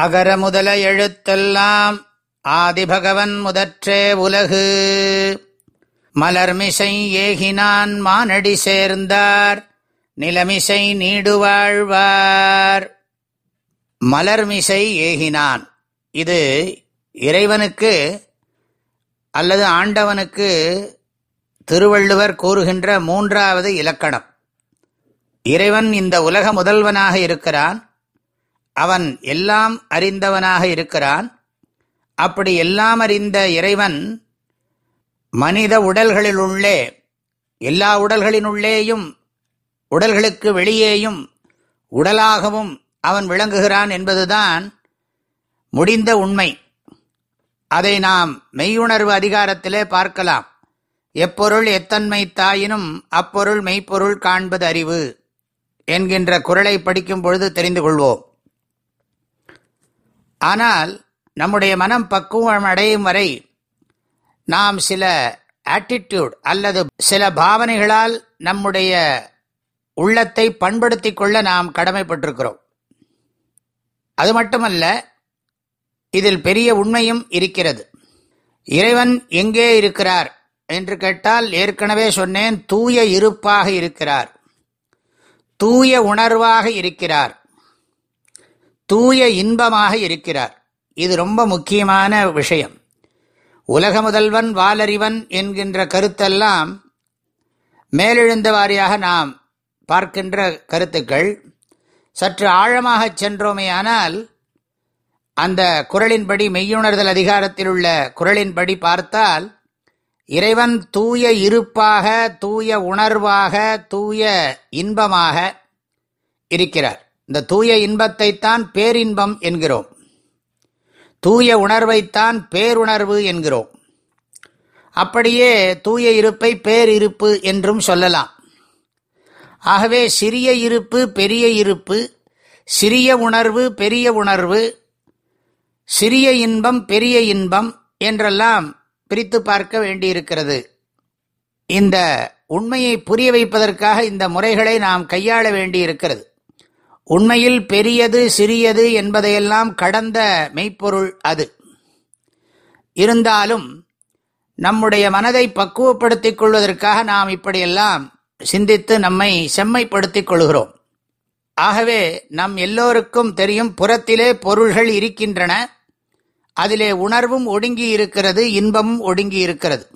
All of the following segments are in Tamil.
அகர முதல எழுத்தெல்லாம் ஆதிபகவன் முதற்றே உலகு. மலர்மிசை ஏகினான் மானடி சேர்ந்தார் நிலமிசை நீடுவாழ்வார். மலர்மிசை ஏகினான். இது இறைவனுக்கு அல்லது ஆண்டவனுக்கு திருவள்ளுவர் கூறுகின்ற மூன்றாவது இலக்கணம். இறைவன் இந்த உலக முதல்வனாக இருக்கிறான். அவன் எல்லாம் அறிந்தவனாக இருக்கிறான். அப்படி எல்லாம் அறிந்த இறைவன் மனித உடல்களிலுள்ளே எல்லா உடல்களினுள்ளேயும் உடல்களுக்கு வெளியேயும் உடலாகவும் அவன் விளங்குகிறான் என்பதுதான் முடிந்த உண்மை. அதை நாம் மெய்யுணர்வு அதிகாரத்திலே பார்க்கலாம். எப்பொருள் எத்தன்மை தாயினும் அப்பொருள் மெய்ப்பொருள் காண்பது அறிவு என்கின்ற குரலை படிக்கும் பொழுது தெரிந்து கொள்வோம். ஆனால் நம்முடைய மனம் பக்குவம் அடையும் வரை நாம் சில ஆட்டிடியூட் அல்லது சில பாவனைகளால் நம்முடைய உள்ளத்தை பண்படுத்தி கொள்ள நாம் கடமைப்பட்டிருக்கிறோம். அது மட்டுமல்ல இதில் பெரிய உண்மையும் இருக்கிறது. இறைவன் எங்கே இருக்கிறார் என்று கேட்டால் ஏற்கனவே சொன்னேன் தூய இருப்பாக இருக்கிறார். தூய உணர்வாக இருக்கிறார். தூய இன்பமாக இருக்கிறார். இது ரொம்ப முக்கியமான விஷயம். உலக முதல்வன் வாலறிவன் என்கின்ற கருத்தெல்லாம் மேலெழுந்த வாரியாக நாம் பார்க்கின்ற கருத்துக்கள். சற்று ஆழமாக சென்றோமேயானால் அந்த குரலின்படி மெய்யுணர்தல் அதிகாரத்தில் உள்ள குரலின்படி பார்த்தால் இறைவன் தூய இருப்பாக தூய உணர்வாக தூய இன்பமாக இருக்கிறார். இந்த தூய இன்பத்தைத்தான் பேரின்பம் என்கிறோம். தூய உணர்வைத்தான் பேருணர்வு என்கிறோம். அப்படியே தூய இருப்பை பேரிருப்பு என்றும் சொல்லலாம். ஆகவே சிறிய இருப்பு பெரிய இருப்பு சிறிய உணர்வு பெரிய உணர்வு சிறிய இன்பம் பெரிய இன்பம் என்றெல்லாம் பிரித்து பார்க்க வேண்டியிருக்கிறது. இந்த உண்மையை புரிய வைப்பதற்காக இந்த முறைகளை நாம் கையாள வேண்டியிருக்கிறது. உண்மையில் பெரியது சிறியது என்பதையெல்லாம் கடந்த மெய்ப்பொருள் அது. இருந்தாலும் நம்முடைய மனதை பக்குவப்படுத்திக் கொள்வதற்காக நாம் இப்படியெல்லாம் சிந்தித்து நம்மை செம்மைப்படுத்திக் கொள்கிறோம். ஆகவே நம் எல்லோருக்கும் தெரியும் புறத்திலே பொருள்கள் இருக்கின்றன அதிலே உணர்வும் ஒடுங்கி இருக்கிறது இன்பமும் ஒடுங்கி இருக்கிறது.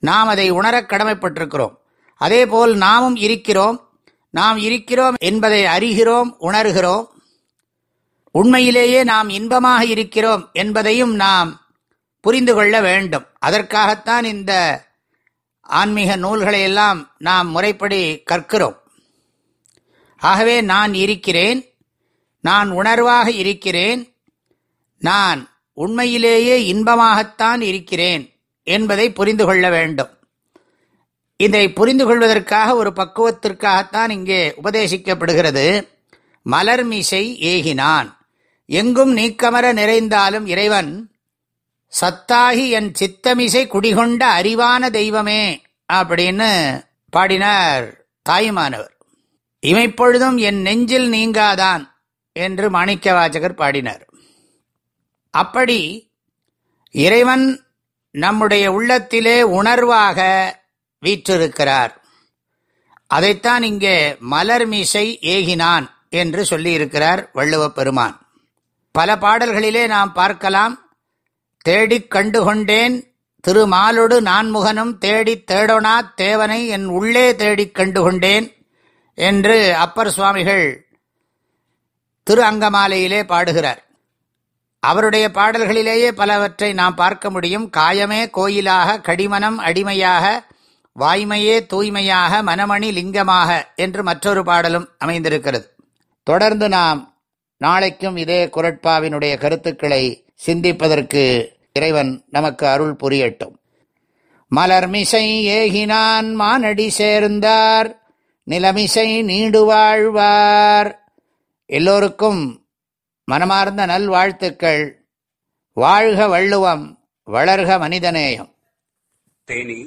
நாம் அதை உணரக் கடமைப்பட்டிருக்கிறோம். அதேபோல் நாமும் இருக்கிறோம் நாம் இருக்கிறோம் என்பதை அறிகிறோம் உணர்கிறோம். உண்மையிலேயே நாம் இன்பமாக இருக்கிறோம் என்பதையும் நாம் புரிந்து கொள்ள வேண்டும். அதற்காகத்தான் இந்த ஆன்மீக நூல்களை எல்லாம் நாம் முறைப்படி கற்கிறோம். ஆகவே நான் இருக்கிறேன் நான் உணர்வாக இருக்கிறேன் நான் உண்மையிலேயே இன்பமாகத்தான் இருக்கிறேன் என்பதை புரிந்து கொள்ள வேண்டும். இதை புரிந்து கொள்வதற்காக ஒரு பக்குவத்திற்காகத்தான் இங்கே உபதேசிக்கப்படுகிறது. மலர்மிசை ஏகினான். எங்கும் நீக்கமர நிறைந்தாலும் இறைவன் சத்தாகி என் சித்தமிசை குடிகொண்ட அறிவான தெய்வமே அப்படின்னு பாடினார் தாயுமானவர். இமைப்பொழுதும் என் நெஞ்சில் நீங்காதான் என்று மாணிக்க வாசகர் பாடினார். அப்படி இறைவன் நம்முடைய உள்ளத்திலே உணர்வாக வீற்றிருக்கிறார். அதைத்தான் இங்கே மலர் மீசை ஏகினான் என்று சொல்லியிருக்கிறார் வள்ளுவ பெருமான். பல பாடல்களிலே நாம் பார்க்கலாம் தேடிக் கண்டுகொண்டேன் திருமாலொடு நான்முகனும் தேடித் தேடோனா தேவனை என் உள்ளே தேடிக் கண்டுகொண்டேன் என்று அப்பர் சுவாமிகள் திரு அங்கமாலையிலே பாடுகிறார். அவருடைய பாடல்களிலேயே பலவற்றை நாம் பார்க்க முடியும். காயமே கோயிலாக கடிமனம் அடிமையாக வாய்மையே தூய்மையாக மனமணி லிங்கமாக என்று மற்றொரு பாடலும் அமைந்திருக்கிறது. தொடர்ந்து நாம் நாளைக்கும் இதே குரட்பாவினுடைய கருத்துக்களை சிந்திப்பதற்கு இறைவன் நமக்கு அருள் புரியட்டும். மலர்மிசை ஏகினான் மானடி சேர்ந்தார் நிலமிசை நீடு வாழ்வார். எல்லோருக்கும் மனமார்ந்த நல்வாழ்த்துக்கள். வாழ்க வள்ளுவம் வளர்க மனிதநேயம். தேனி.